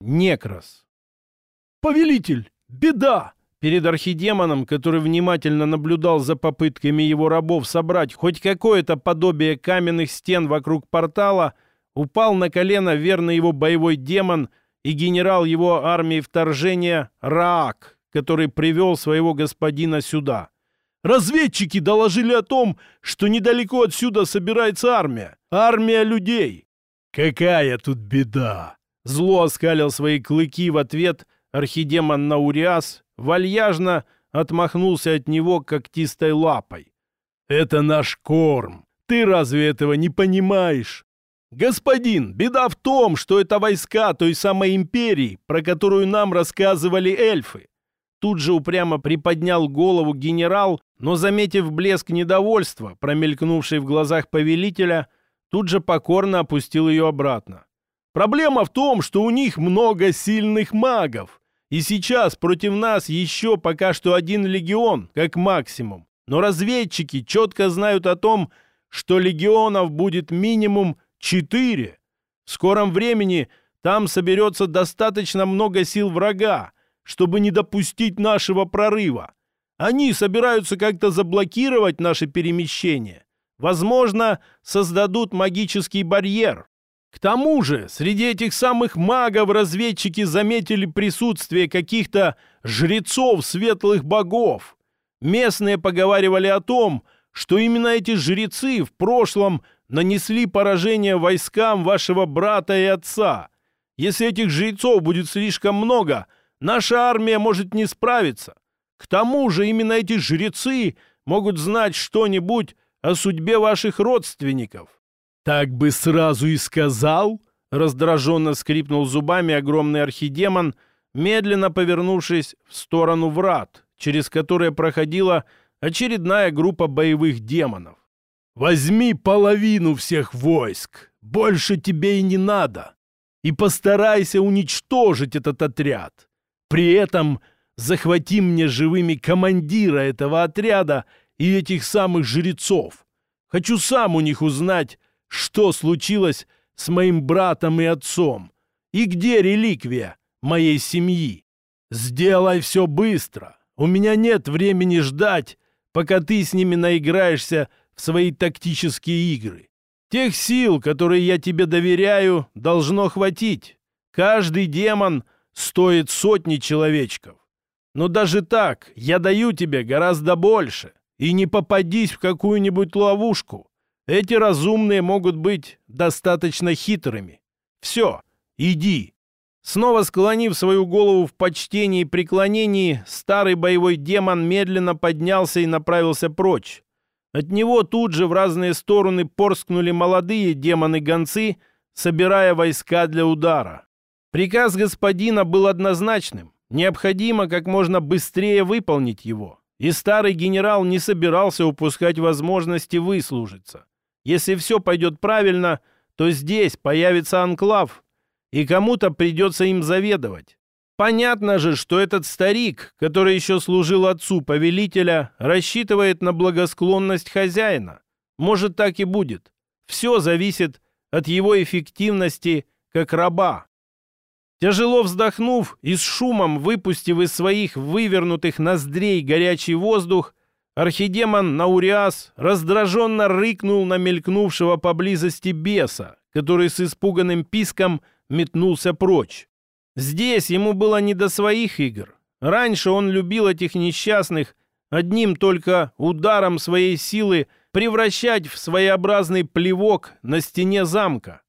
Некрос. «Повелитель! Беда!» Перед архидемоном, который внимательно наблюдал за попытками его рабов собрать хоть какое-то подобие каменных стен вокруг портала, упал на колено верный его боевой демон и генерал его армии вторжения Раак, который привел своего господина сюда. «Разведчики доложили о том, что недалеко отсюда собирается армия. Армия людей!» «Какая тут беда!» Зло оскалил свои клыки в ответ архидемон Науриас, вальяжно отмахнулся от него когтистой лапой. «Это наш корм! Ты разве этого не понимаешь?» «Господин, беда в том, что это войска той самой империи, про которую нам рассказывали эльфы». Тут же упрямо приподнял голову генерал, но, заметив блеск недовольства, промелькнувший в глазах повелителя, тут же покорно опустил ее обратно. «Проблема в том, что у них много сильных магов. И сейчас против нас еще пока что один легион, как максимум. Но разведчики четко знают о том, что легионов будет минимум четыре. В скором времени там соберется достаточно много сил врага, чтобы не допустить нашего прорыва. Они собираются как-то заблокировать наше перемещение. Возможно, создадут магический барьер. К тому же, среди этих самых магов разведчики заметили присутствие каких-то жрецов светлых богов. Местные поговаривали о том, что именно эти жрецы в прошлом нанесли поражение войскам вашего брата и отца. Если этих жрецов будет слишком много, наша армия может не справиться. К тому же именно эти жрецы могут знать что-нибудь о судьбе ваших родственников. «Так бы сразу и сказал!» Раздраженно скрипнул зубами огромный архидемон, медленно повернувшись в сторону врат, через которые проходила очередная группа боевых демонов. «Возьми половину всех войск, больше тебе и не надо, и постарайся уничтожить этот отряд. При этом захвати мне живыми командира этого отряда и этих самых жрецов. Хочу сам у них узнать, что случилось с моим братом и отцом, и где реликвия моей семьи. Сделай все быстро. У меня нет времени ждать, пока ты с ними наиграешься в свои тактические игры. Тех сил, которые я тебе доверяю, должно хватить. Каждый демон стоит сотни человечков. Но даже так я даю тебе гораздо больше. И не попадись в какую-нибудь ловушку. Эти разумные могут быть достаточно хитрыми. Все, иди. Снова склонив свою голову в почтении и преклонении, старый боевой демон медленно поднялся и направился прочь. От него тут же в разные стороны порскнули молодые демоны-гонцы, собирая войска для удара. Приказ господина был однозначным. Необходимо как можно быстрее выполнить его. И старый генерал не собирался упускать возможности выслужиться. Если все пойдет правильно, то здесь появится анклав, и кому-то придется им заведовать. Понятно же, что этот старик, который еще служил отцу повелителя, рассчитывает на благосклонность хозяина. Может, так и будет. Все зависит от его эффективности как раба. Тяжело вздохнув и с шумом выпустив из своих вывернутых ноздрей горячий воздух, Архидемон Науриас раздраженно рыкнул на мелькнувшего поблизости беса, который с испуганным писком метнулся прочь. Здесь ему было не до своих игр. Раньше он любил этих несчастных одним только ударом своей силы превращать в своеобразный плевок на стене замка.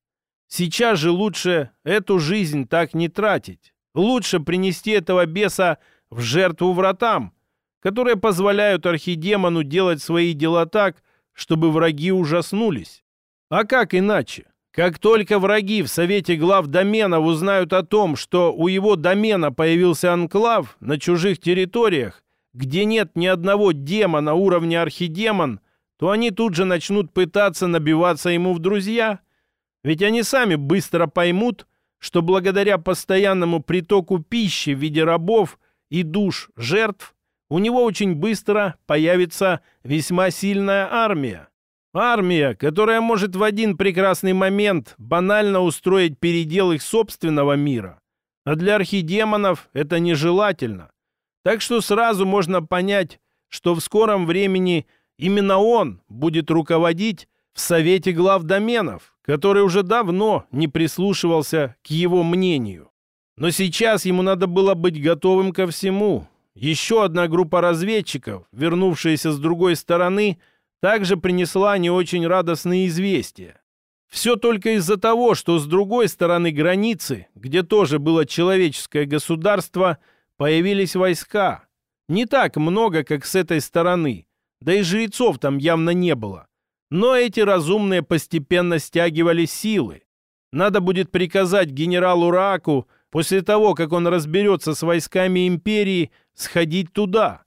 Сейчас же лучше эту жизнь так не тратить. Лучше принести этого беса в жертву вратам, которые позволяют архидемону делать свои дела так, чтобы враги ужаснулись. А как иначе? Как только враги в Совете глав доменов узнают о том, что у его домена появился анклав на чужих территориях, где нет ни одного демона уровня архидемон, то они тут же начнут пытаться набиваться ему в друзья. Ведь они сами быстро поймут, что благодаря постоянному притоку пищи в виде рабов и душ жертв у него очень быстро появится весьма сильная армия. Армия, которая может в один прекрасный момент банально устроить передел их собственного мира. А для архидемонов это нежелательно. Так что сразу можно понять, что в скором времени именно он будет руководить в Совете глав доменов, который уже давно не прислушивался к его мнению. Но сейчас ему надо было быть готовым ко всему. Еще одна группа разведчиков, вернувшаяся с другой стороны, также принесла не очень радостные известия. Все только из-за того, что с другой стороны границы, где тоже было человеческое государство, появились войска. Не так много, как с этой стороны, да и жрецов там явно не было. Но эти разумные постепенно стягивали силы. Надо будет приказать генералу Раку после того, как он разберется с войсками империи, сходить туда.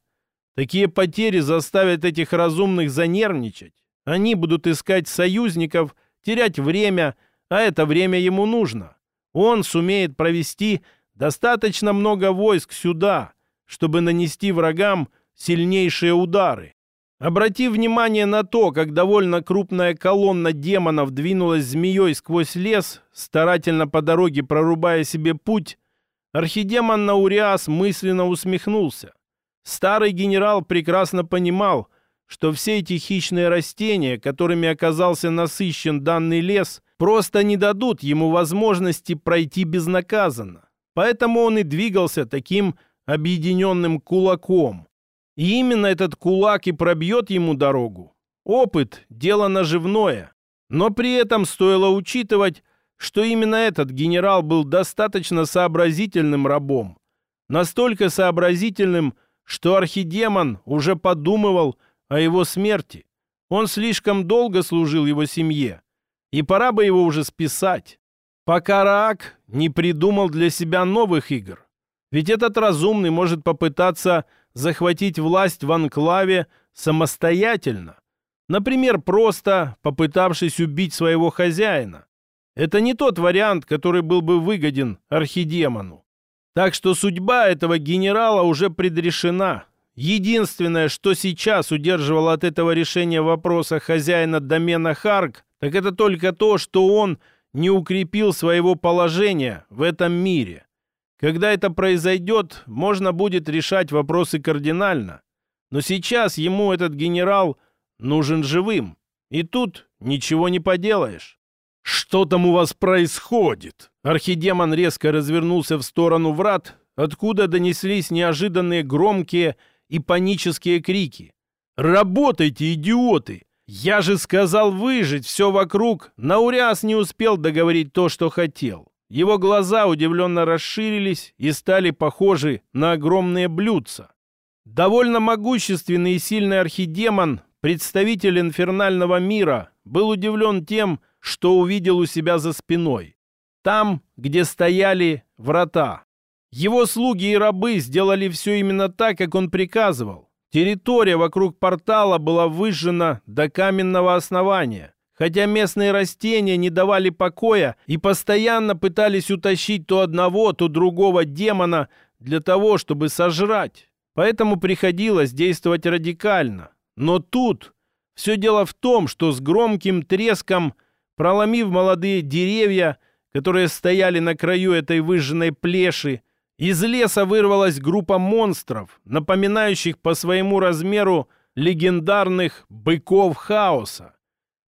Такие потери заставят этих разумных занервничать. Они будут искать союзников, терять время, а это время ему нужно. Он сумеет провести достаточно много войск сюда, чтобы нанести врагам сильнейшие удары. Обрати внимание на то, как довольно крупная колонна демонов двинулась змеей сквозь лес, старательно по дороге прорубая себе путь, архидемон Науриас мысленно усмехнулся. Старый генерал прекрасно понимал, что все эти хищные растения, которыми оказался насыщен данный лес, просто не дадут ему возможности пройти безнаказанно. Поэтому он и двигался таким объединенным кулаком, и именно этот кулак и пробьет ему дорогу. Опыт – дело наживное. Но при этом стоило учитывать, что именно этот генерал был достаточно сообразительным рабом. Настолько сообразительным, что архидемон уже подумывал о его смерти. Он слишком долго служил его семье, и пора бы его уже списать, пока Раак не придумал для себя новых игр. Ведь этот разумный может попытаться захватить власть в анклаве самостоятельно. Например, просто попытавшись убить своего хозяина. Это не тот вариант, который был бы выгоден архидемону. Так что судьба этого генерала уже предрешена. Единственное, что сейчас удерживало от этого решения вопроса хозяина домена Харк, так это только то, что он не укрепил своего положения в этом мире. Когда это произойдет, можно будет решать вопросы кардинально. Но сейчас ему этот генерал нужен живым. И тут ничего не поделаешь. «Что там у вас происходит?» Архидемон резко развернулся в сторону врат, откуда донеслись неожиданные громкие и панические крики. «Работайте, идиоты! Я же сказал выжить все вокруг!» Науряс не успел договорить то, что хотел. Его глаза удивленно расширились и стали похожи на огромные блюдца. Довольно могущественный и сильный архидемон, представитель инфернального мира, был удивлен тем, что увидел у себя за спиной. Там, где стояли врата. Его слуги и рабы сделали все именно так, как он приказывал. Территория вокруг портала была выжжена до каменного основания хотя местные растения не давали покоя и постоянно пытались утащить то одного, то другого демона для того, чтобы сожрать. Поэтому приходилось действовать радикально. Но тут все дело в том, что с громким треском, проломив молодые деревья, которые стояли на краю этой выжженной плеши, из леса вырвалась группа монстров, напоминающих по своему размеру легендарных быков хаоса.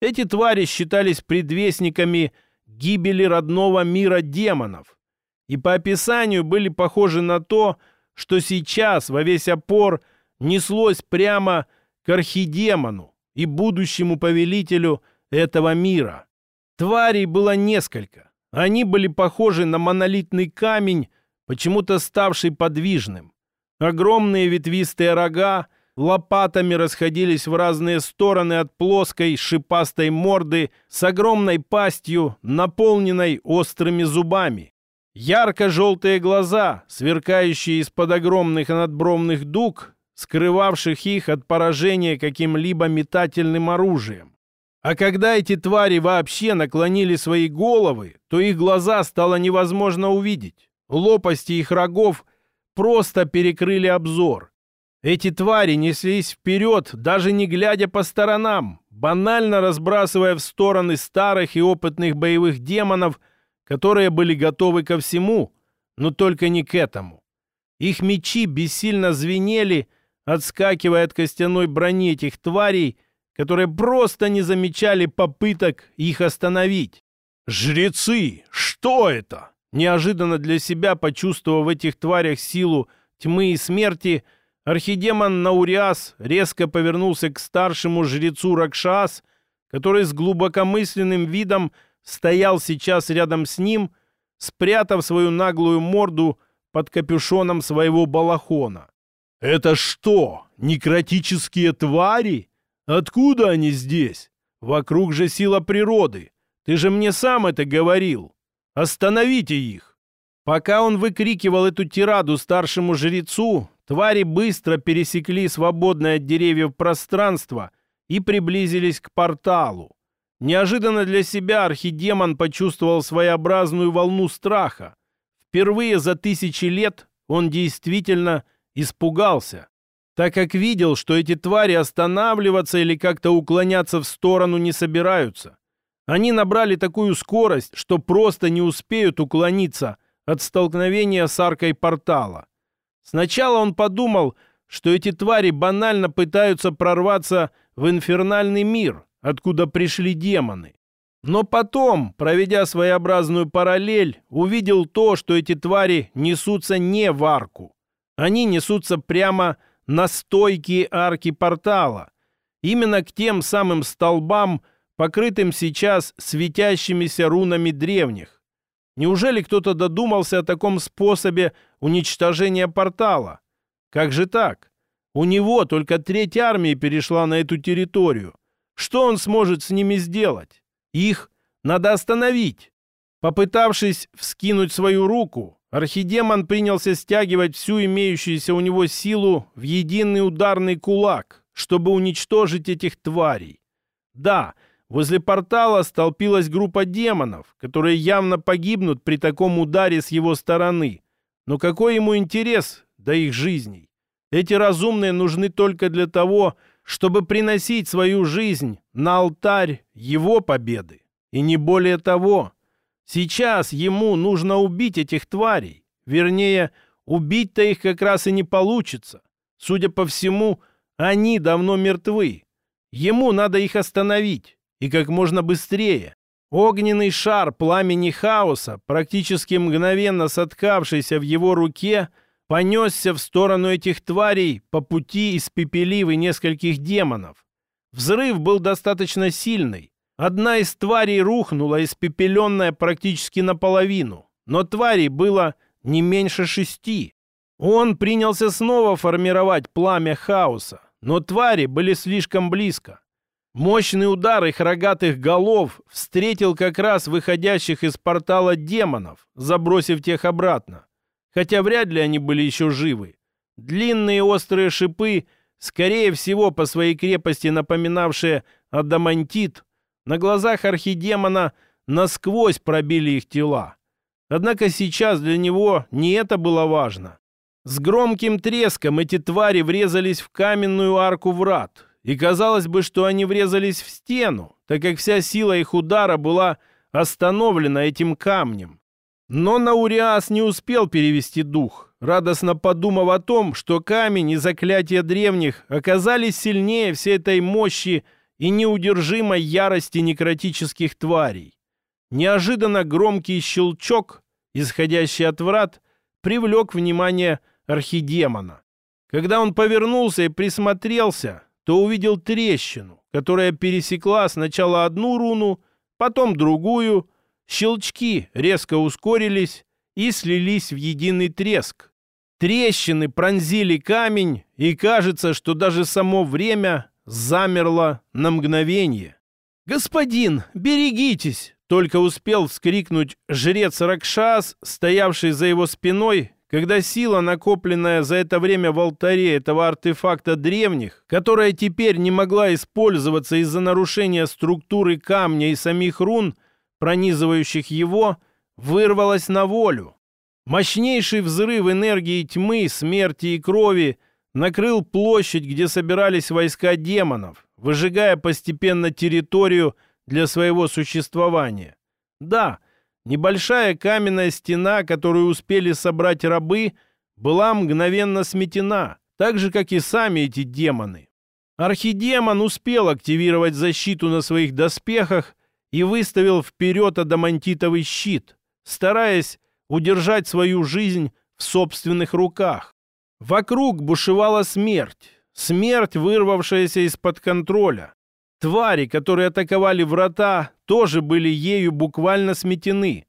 Эти твари считались предвестниками гибели родного мира демонов и по описанию были похожи на то, что сейчас во весь опор неслось прямо к архидемону и будущему повелителю этого мира. Тварей было несколько. Они были похожи на монолитный камень, почему-то ставший подвижным. Огромные ветвистые рога лопатами расходились в разные стороны от плоской шипастой морды с огромной пастью, наполненной острыми зубами. Ярко-желтые глаза, сверкающие из-под огромных надбровных дуг, скрывавших их от поражения каким-либо метательным оружием. А когда эти твари вообще наклонили свои головы, то их глаза стало невозможно увидеть. Лопасти их рогов просто перекрыли обзор. Эти твари неслись вперед, даже не глядя по сторонам, банально разбрасывая в стороны старых и опытных боевых демонов, которые были готовы ко всему, но только не к этому. Их мечи бессильно звенели, отскакивая от костяной брони этих тварей, которые просто не замечали попыток их остановить. «Жрецы! Что это?» Неожиданно для себя, почувствовав в этих тварях силу тьмы и смерти, архидемон Науриас резко повернулся к старшему жрецу Ракшас, который с глубокомысленным видом стоял сейчас рядом с ним, спрятав свою наглую морду под капюшоном своего балахона. «Это что, некротические твари? Откуда они здесь? Вокруг же сила природы. Ты же мне сам это говорил. Остановите их!» Пока он выкрикивал эту тираду старшему жрецу, твари быстро пересекли свободное от деревьев пространство и приблизились к порталу. Неожиданно для себя архидемон почувствовал своеобразную волну страха. Впервые за тысячи лет он действительно испугался, так как видел, что эти твари останавливаться или как-то уклоняться в сторону не собираются. Они набрали такую скорость, что просто не успеют уклониться от столкновения с аркой портала. Сначала он подумал, что эти твари банально пытаются прорваться в инфернальный мир, откуда пришли демоны. Но потом, проведя своеобразную параллель, увидел то, что эти твари несутся не в арку. Они несутся прямо на стойкие арки портала. Именно к тем самым столбам, покрытым сейчас светящимися рунами древних. Неужели кто-то додумался о таком способе уничтожения портала? Как же так? У него только треть армии перешла на эту территорию. Что он сможет с ними сделать? Их надо остановить. Попытавшись вскинуть свою руку, архидемон принялся стягивать всю имеющуюся у него силу в единый ударный кулак, чтобы уничтожить этих тварей. Да, возле портала столпилась группа демонов, которые явно погибнут при таком ударе с его стороны. Но какой ему интерес до их жизней? Эти разумные нужны только для того, чтобы приносить свою жизнь на алтарь его победы. И не более того. Сейчас ему нужно убить этих тварей. Вернее, убить-то их как раз и не получится. Судя по всему, они давно мертвы. Ему надо их остановить. И как можно быстрее. Огненный шар пламени хаоса, практически мгновенно соткавшийся в его руке, — понесся в сторону этих тварей по пути испепелив и нескольких демонов. Взрыв был достаточно сильный. Одна из тварей рухнула, испепеленная практически наполовину, но тварей было не меньше шести. Он принялся снова формировать пламя хаоса, но твари были слишком близко. Мощный удар их рогатых голов встретил как раз выходящих из портала демонов, забросив тех обратно хотя вряд ли они были еще живы. Длинные острые шипы, скорее всего, по своей крепости напоминавшие адамантит, на глазах архидемона насквозь пробили их тела. Однако сейчас для него не это было важно. С громким треском эти твари врезались в каменную арку врат, и казалось бы, что они врезались в стену, так как вся сила их удара была остановлена этим камнем. Но Науриас не успел перевести дух, радостно подумав о том, что камень и заклятия древних оказались сильнее всей этой мощи и неудержимой ярости некротических тварей. Неожиданно громкий щелчок, исходящий от врат, привлек внимание архидемона. Когда он повернулся и присмотрелся, то увидел трещину, которая пересекла сначала одну руну, потом другую, Щелчки резко ускорились и слились в единый треск. Трещины пронзили камень, и кажется, что даже само время замерло на мгновение. «Господин, берегитесь!» Только успел вскрикнуть жрец Ракшас, стоявший за его спиной, когда сила, накопленная за это время в алтаре этого артефакта древних, которая теперь не могла использоваться из-за нарушения структуры камня и самих рун, пронизывающих его, вырвалась на волю. Мощнейший взрыв энергии тьмы, смерти и крови накрыл площадь, где собирались войска демонов, выжигая постепенно территорию для своего существования. Да, небольшая каменная стена, которую успели собрать рабы, была мгновенно сметена, так же, как и сами эти демоны. Архидемон успел активировать защиту на своих доспехах и выставил вперед адамантитовый щит, стараясь удержать свою жизнь в собственных руках. Вокруг бушевала смерть, смерть, вырвавшаяся из-под контроля. Твари, которые атаковали врата, тоже были ею буквально сметены.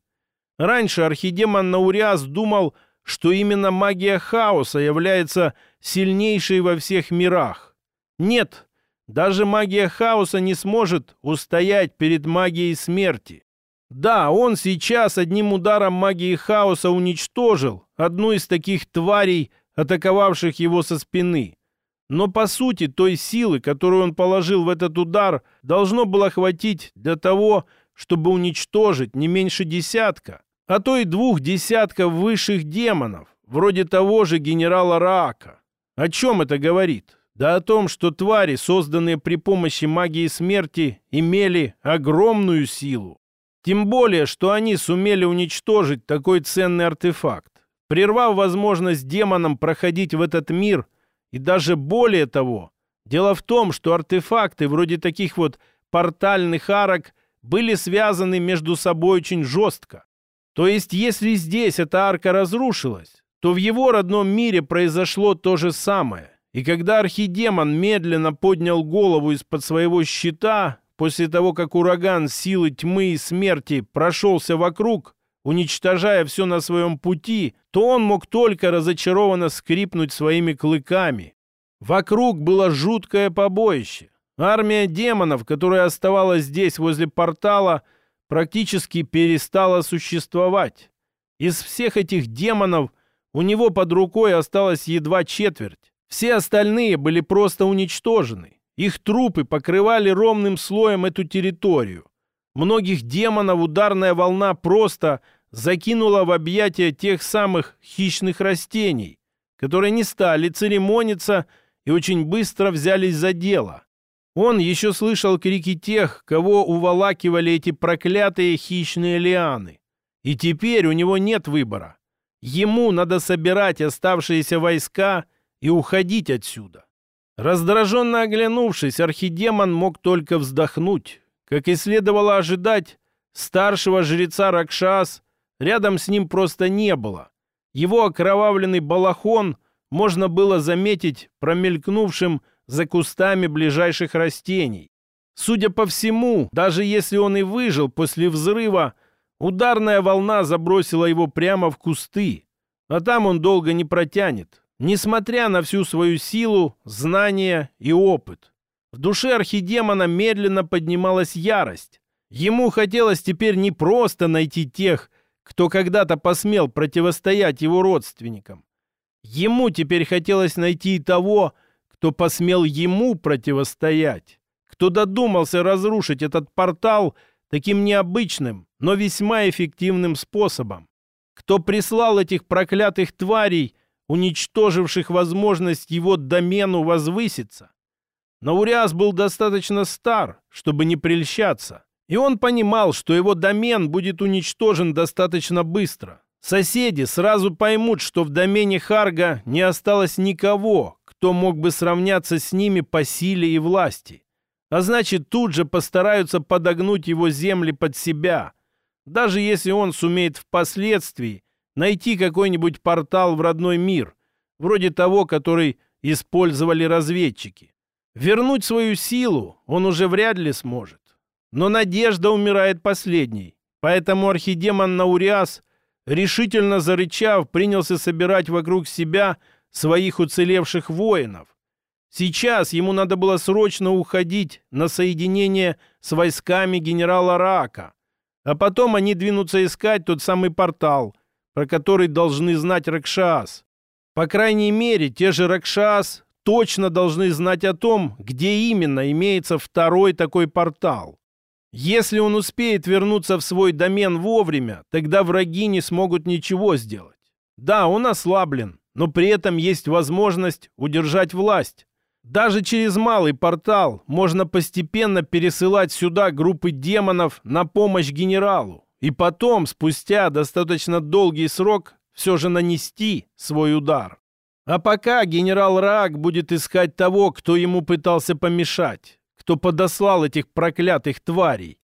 Раньше архидемон Науриас думал, что именно магия хаоса является сильнейшей во всех мирах. Нет, даже магия хаоса не сможет устоять перед магией смерти. Да, он сейчас одним ударом магии хаоса уничтожил одну из таких тварей, атаковавших его со спины. Но по сути той силы, которую он положил в этот удар, должно было хватить для того, чтобы уничтожить не меньше десятка, а то и двух десятков высших демонов, вроде того же генерала Раака. О чем это говорит? Да о том, что твари, созданные при помощи магии смерти, имели огромную силу. Тем более, что они сумели уничтожить такой ценный артефакт, прервав возможность демонам проходить в этот мир – и даже более того, дело в том, что артефакты вроде таких вот портальных арок были связаны между собой очень жестко. То есть, если здесь эта арка разрушилась, то в его родном мире произошло то же самое. И когда архидемон медленно поднял голову из-под своего щита, после того, как ураган силы тьмы и смерти прошелся вокруг, уничтожая все на своем пути, то он мог только разочарованно скрипнуть своими клыками. Вокруг было жуткое побоище. Армия демонов, которая оставалась здесь возле портала, практически перестала существовать. Из всех этих демонов у него под рукой осталось едва четверть. Все остальные были просто уничтожены. Их трупы покрывали ровным слоем эту территорию. Многих демонов ударная волна просто закинула в объятия тех самых хищных растений, которые не стали церемониться и очень быстро взялись за дело. Он еще слышал крики тех, кого уволакивали эти проклятые хищные лианы. И теперь у него нет выбора. Ему надо собирать оставшиеся войска и уходить отсюда. Раздраженно оглянувшись, архидемон мог только вздохнуть. Как и следовало ожидать, старшего жреца Ракшас Рядом с ним просто не было. Его окровавленный балахон можно было заметить промелькнувшим за кустами ближайших растений. Судя по всему, даже если он и выжил после взрыва, ударная волна забросила его прямо в кусты, а там он долго не протянет, несмотря на всю свою силу, знания и опыт. В душе архидемона медленно поднималась ярость. Ему хотелось теперь не просто найти тех, кто когда-то посмел противостоять его родственникам. Ему теперь хотелось найти того, кто посмел ему противостоять, кто додумался разрушить этот портал таким необычным, но весьма эффективным способом, кто прислал этих проклятых тварей, уничтоживших возможность его домену возвыситься. Науриас был достаточно стар, чтобы не прельщаться. И он понимал, что его домен будет уничтожен достаточно быстро. Соседи сразу поймут, что в домене Харга не осталось никого, кто мог бы сравняться с ними по силе и власти. А значит, тут же постараются подогнуть его земли под себя. Даже если он сумеет впоследствии найти какой-нибудь портал в родной мир, вроде того, который использовали разведчики. Вернуть свою силу он уже вряд ли сможет. Но надежда умирает последней. Поэтому архидемон Науриас, решительно зарычав, принялся собирать вокруг себя своих уцелевших воинов. Сейчас ему надо было срочно уходить на соединение с войсками генерала Рака. А потом они двинутся искать тот самый портал, про который должны знать Ракшас. По крайней мере, те же Ракшас точно должны знать о том, где именно имеется второй такой портал. Если он успеет вернуться в свой домен вовремя, тогда враги не смогут ничего сделать. Да, он ослаблен, но при этом есть возможность удержать власть. Даже через малый портал можно постепенно пересылать сюда группы демонов на помощь генералу. и потом, спустя достаточно долгий срок, все же нанести свой удар. А пока генерал Раак будет искать того, кто ему пытался помешать, кто подослал этих проклятых тварей.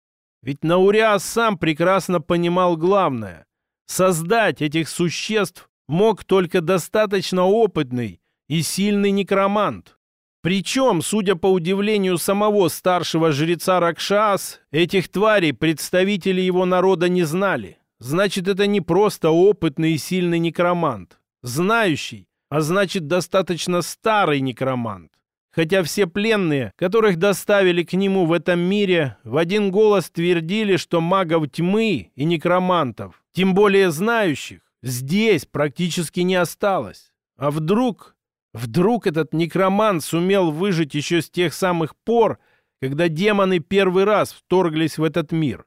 Ведь Науриас сам прекрасно понимал главное. Создать этих существ мог только достаточно опытный и сильный некромант. Причем, судя по удивлению самого старшего жреца Ракшас, этих тварей представители его народа не знали. Значит, это не просто опытный и сильный некромант. Знающий, а значит, достаточно старый некромант. Хотя все пленные, которых доставили к нему в этом мире, в один голос твердили, что магов тьмы и некромантов, тем более знающих, здесь практически не осталось. А вдруг Вдруг этот некромант сумел выжить еще с тех самых пор, когда демоны первый раз вторглись в этот мир.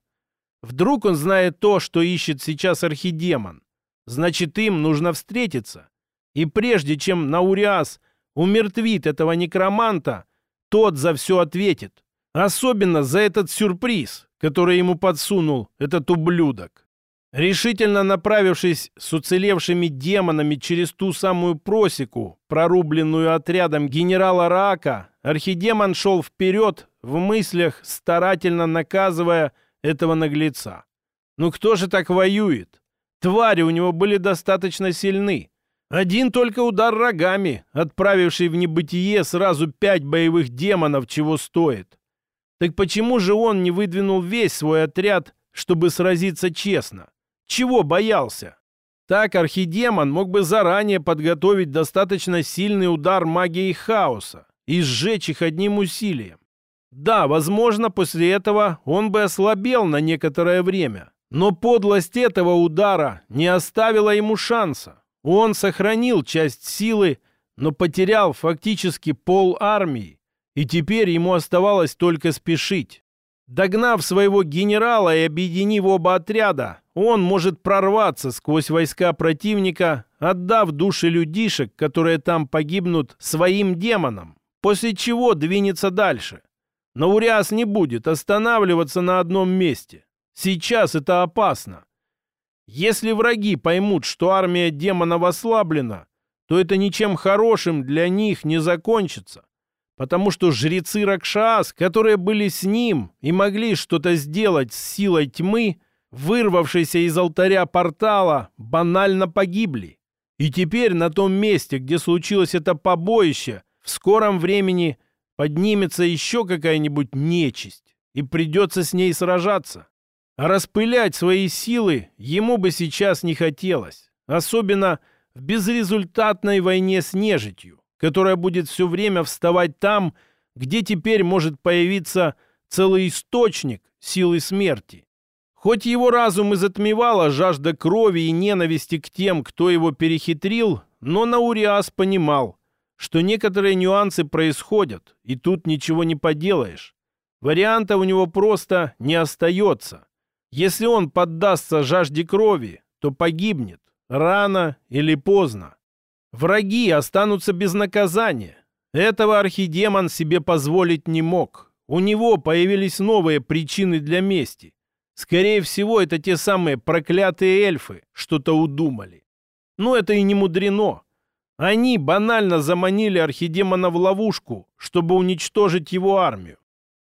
Вдруг он знает то, что ищет сейчас архидемон. Значит, им нужно встретиться. И прежде чем Науриас умертвит этого некроманта, тот за все ответит. Особенно за этот сюрприз, который ему подсунул этот ублюдок. Решительно направившись с уцелевшими демонами через ту самую просеку, прорубленную отрядом генерала Рака, архидемон шел вперед, в мыслях старательно наказывая этого наглеца. Ну кто же так воюет? Твари у него были достаточно сильны. Один только удар рогами, отправивший в небытие сразу пять боевых демонов, чего стоит. Так почему же он не выдвинул весь свой отряд, чтобы сразиться честно? Чего боялся? Так архидемон мог бы заранее подготовить достаточно сильный удар магии хаоса и сжечь их одним усилием. Да, возможно, после этого он бы ослабел на некоторое время, но подлость этого удара не оставила ему шанса. Он сохранил часть силы, но потерял фактически пол армии, и теперь ему оставалось только спешить. Догнав своего генерала и объединив оба отряда, он может прорваться сквозь войска противника, отдав души людишек, которые там погибнут, своим демонам, после чего двинется дальше. Но Уриас не будет останавливаться на одном месте. Сейчас это опасно. Если враги поймут, что армия демонов ослаблена, то это ничем хорошим для них не закончится потому что жрецы Ракшас, которые были с ним и могли что-то сделать с силой тьмы, вырвавшиеся из алтаря портала, банально погибли. И теперь на том месте, где случилось это побоище, в скором времени поднимется еще какая-нибудь нечисть, и придется с ней сражаться. А распылять свои силы ему бы сейчас не хотелось, особенно в безрезультатной войне с нежитью которая будет все время вставать там, где теперь может появиться целый источник силы смерти. Хоть его разум и затмевала жажда крови и ненависти к тем, кто его перехитрил, но Науриас понимал, что некоторые нюансы происходят, и тут ничего не поделаешь. Варианта у него просто не остается. Если он поддастся жажде крови, то погибнет, рано или поздно. Враги останутся без наказания. Этого архидемон себе позволить не мог. У него появились новые причины для мести. Скорее всего, это те самые проклятые эльфы что-то удумали. Но это и не мудрено. Они банально заманили архидемона в ловушку, чтобы уничтожить его армию.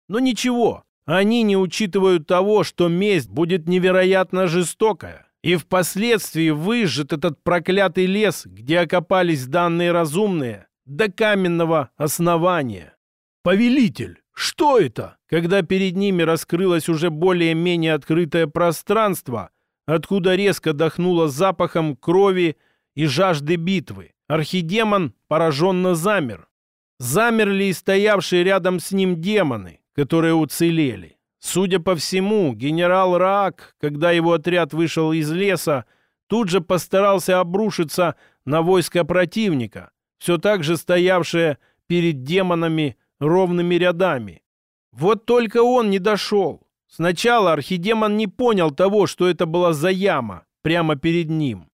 Но ничего, они не учитывают того, что месть будет невероятно жестокая и впоследствии выжжет этот проклятый лес, где окопались данные разумные, до каменного основания. «Повелитель, что это?» Когда перед ними раскрылось уже более-менее открытое пространство, откуда резко дохнуло запахом крови и жажды битвы, архидемон пораженно замер. Замерли и стоявшие рядом с ним демоны, которые уцелели. Судя по всему, генерал Раак, когда его отряд вышел из леса, тут же постарался обрушиться на войско противника, все так же стоявшее перед демонами ровными рядами. Вот только он не дошел. Сначала архидемон не понял того, что это была за яма прямо перед ним.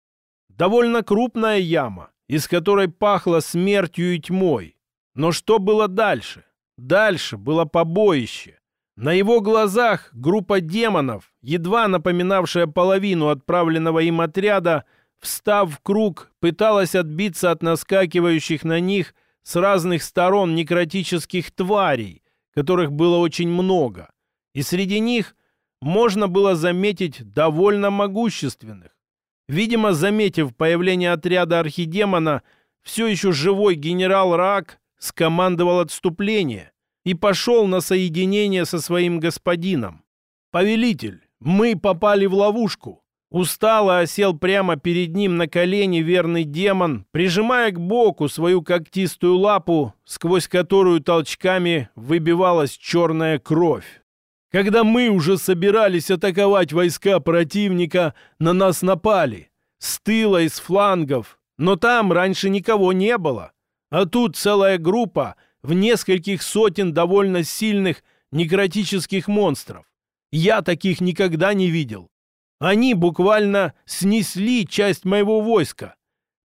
Довольно крупная яма, из которой пахло смертью и тьмой. Но что было дальше? Дальше было побоище. На его глазах группа демонов, едва напоминавшая половину отправленного им отряда, встав в круг, пыталась отбиться от наскакивающих на них с разных сторон некротических тварей, которых было очень много. И среди них можно было заметить довольно могущественных. Видимо, заметив появление отряда архидемона, все еще живой генерал Рак скомандовал отступление и пошел на соединение со своим господином. «Повелитель, мы попали в ловушку!» Устало осел прямо перед ним на колени верный демон, прижимая к боку свою когтистую лапу, сквозь которую толчками выбивалась черная кровь. Когда мы уже собирались атаковать войска противника, на нас напали. С тыла и флангов. Но там раньше никого не было. А тут целая группа в нескольких сотен довольно сильных некротических монстров. Я таких никогда не видел. Они буквально снесли часть моего войска.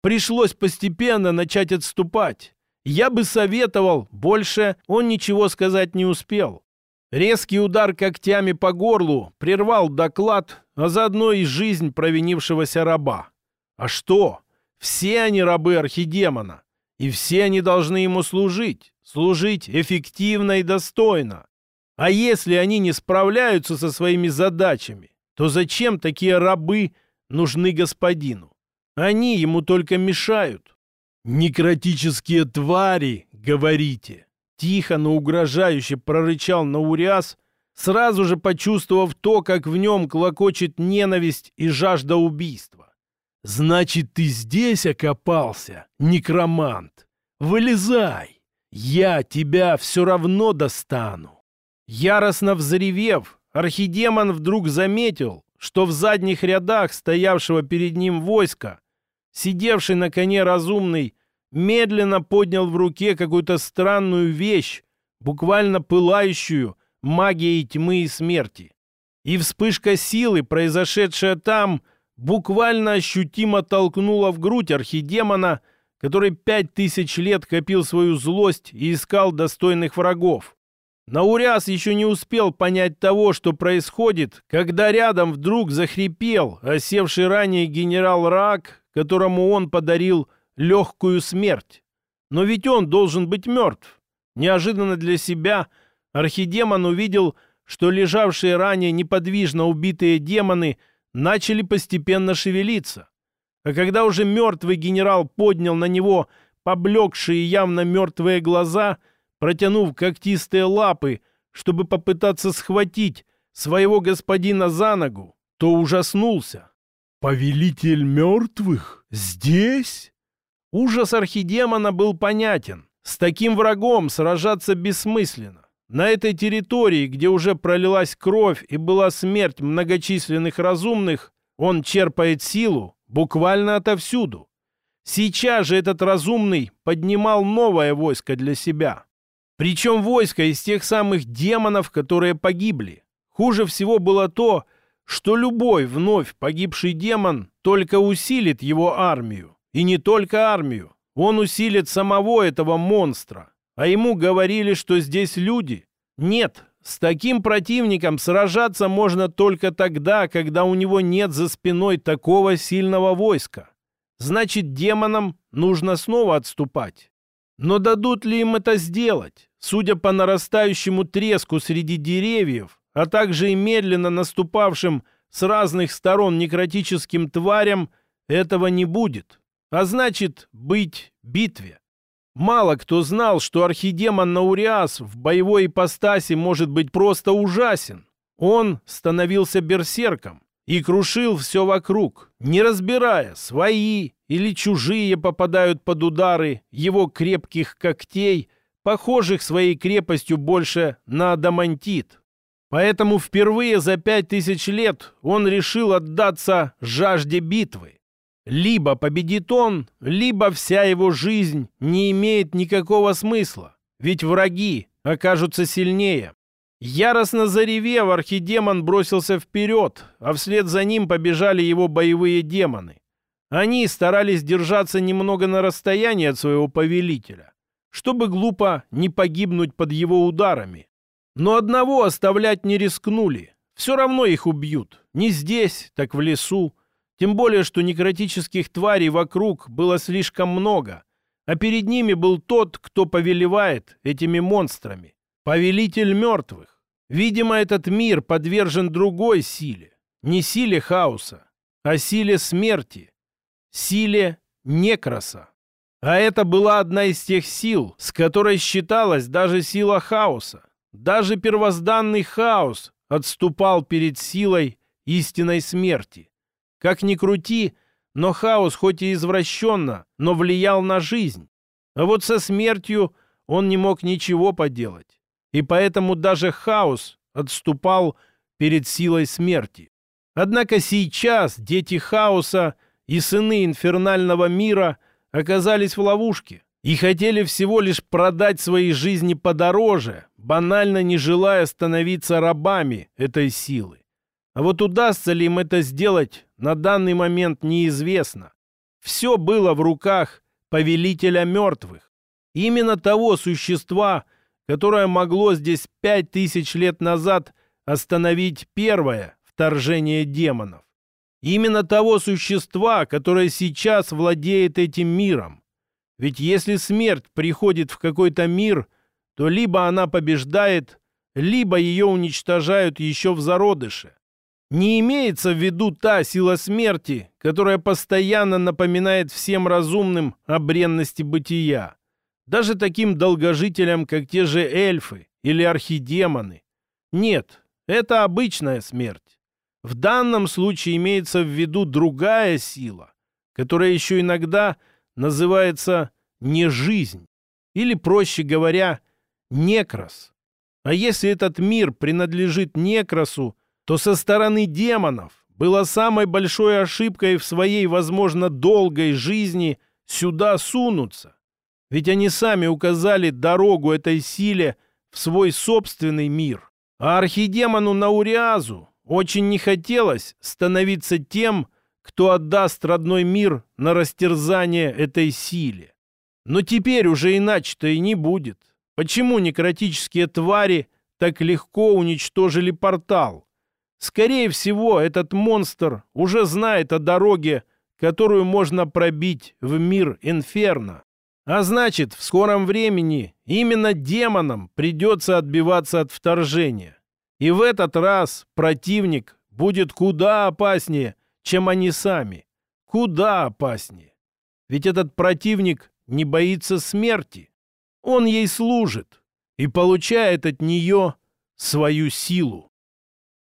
Пришлось постепенно начать отступать. Я бы советовал, больше он ничего сказать не успел. Резкий удар когтями по горлу прервал доклад, а заодно и жизнь провинившегося раба. А что? Все они рабы архидемона, и все они должны ему служить, служить эффективно и достойно. А если они не справляются со своими задачами, то зачем такие рабы нужны господину? Они ему только мешают. «Некротические твари, говорите!» Тихо, но угрожающе прорычал Науриас, сразу же почувствовав то, как в нем клокочет ненависть и жажда убийства. «Значит, ты здесь окопался, некромант? Вылезай! Я тебя все равно достану!» Яростно взревев, архидемон вдруг заметил, что в задних рядах стоявшего перед ним войска, сидевший на коне разумный, медленно поднял в руке какую-то странную вещь, буквально пылающую магией тьмы и смерти. И вспышка силы, произошедшая там, буквально ощутимо толкнула в грудь архидемона, который пять тысяч лет копил свою злость и искал достойных врагов. Науряс еще не успел понять того, что происходит, когда рядом вдруг захрипел осевший ранее генерал Рак, которому он подарил легкую смерть. Но ведь он должен быть мертв. Неожиданно для себя архидемон увидел, что лежавшие ранее неподвижно убитые демоны начали постепенно шевелиться. А когда уже мертвый генерал поднял на него поблекшие явно мертвые глаза, протянув когтистые лапы, чтобы попытаться схватить своего господина за ногу, то ужаснулся. «Повелитель мертвых? Здесь?» Ужас архидемона был понятен. С таким врагом сражаться бессмысленно. На этой территории, где уже пролилась кровь и была смерть многочисленных разумных, он черпает силу буквально отовсюду. Сейчас же этот разумный поднимал новое войско для себя. Причем войско из тех самых демонов, которые погибли. Хуже всего было то, что любой вновь погибший демон только усилит его армию. И не только армию. Он усилит самого этого монстра. А ему говорили, что здесь люди. Нет, с таким противником сражаться можно только тогда, когда у него нет за спиной такого сильного войска. Значит, демонам нужно снова отступать. Но дадут ли им это сделать? Судя по нарастающему треску среди деревьев, а также и медленно наступавшим с разных сторон некротическим тварям, этого не будет а значит быть битве. Мало кто знал, что архидемон Науриас в боевой ипостаси может быть просто ужасен. Он становился берсерком и крушил все вокруг, не разбирая, свои или чужие попадают под удары его крепких когтей, похожих своей крепостью больше на адамантит. Поэтому впервые за пять тысяч лет он решил отдаться жажде битвы. Либо победит он, либо вся его жизнь не имеет никакого смысла, ведь враги окажутся сильнее. Яростно заревев, архидемон бросился вперед, а вслед за ним побежали его боевые демоны. Они старались держаться немного на расстоянии от своего повелителя, чтобы глупо не погибнуть под его ударами. Но одного оставлять не рискнули. Все равно их убьют. Не здесь, так в лесу. Тем более, что некротических тварей вокруг было слишком много. А перед ними был тот, кто повелевает этими монстрами. Повелитель мертвых. Видимо, этот мир подвержен другой силе. Не силе хаоса, а силе смерти. Силе некроса. А это была одна из тех сил, с которой считалась даже сила хаоса. Даже первозданный хаос отступал перед силой истинной смерти. Как ни крути, но хаос хоть и извращенно, но влиял на жизнь. А вот со смертью он не мог ничего поделать. И поэтому даже хаос отступал перед силой смерти. Однако сейчас дети хаоса и сыны инфернального мира оказались в ловушке и хотели всего лишь продать свои жизни подороже, банально не желая становиться рабами этой силы. А вот удастся ли им это сделать, на данный момент неизвестно. Все было в руках повелителя мертвых. Именно того существа, которое могло здесь пять тысяч лет назад остановить первое вторжение демонов. Именно того существа, которое сейчас владеет этим миром. Ведь если смерть приходит в какой-то мир, то либо она побеждает, либо ее уничтожают еще в зародыше. Не имеется в виду та сила смерти, которая постоянно напоминает всем разумным о бренности бытия. Даже таким долгожителям, как те же эльфы или архидемоны. Нет, это обычная смерть. В данном случае имеется в виду другая сила, которая еще иногда называется не жизнь, или, проще говоря, некрос. А если этот мир принадлежит некросу, то со стороны демонов было самой большой ошибкой в своей, возможно, долгой жизни сюда сунуться. Ведь они сами указали дорогу этой силе в свой собственный мир. А архидемону Науриазу очень не хотелось становиться тем, кто отдаст родной мир на растерзание этой силе. Но теперь уже иначе-то и не будет. Почему некротические твари так легко уничтожили портал? Скорее всего, этот монстр уже знает о дороге, которую можно пробить в мир Инферно. А значит, в скором времени именно демонам придется отбиваться от вторжения. И в этот раз противник будет куда опаснее, чем они сами. Куда опаснее. Ведь этот противник не боится смерти. Он ей служит и получает от нее свою силу.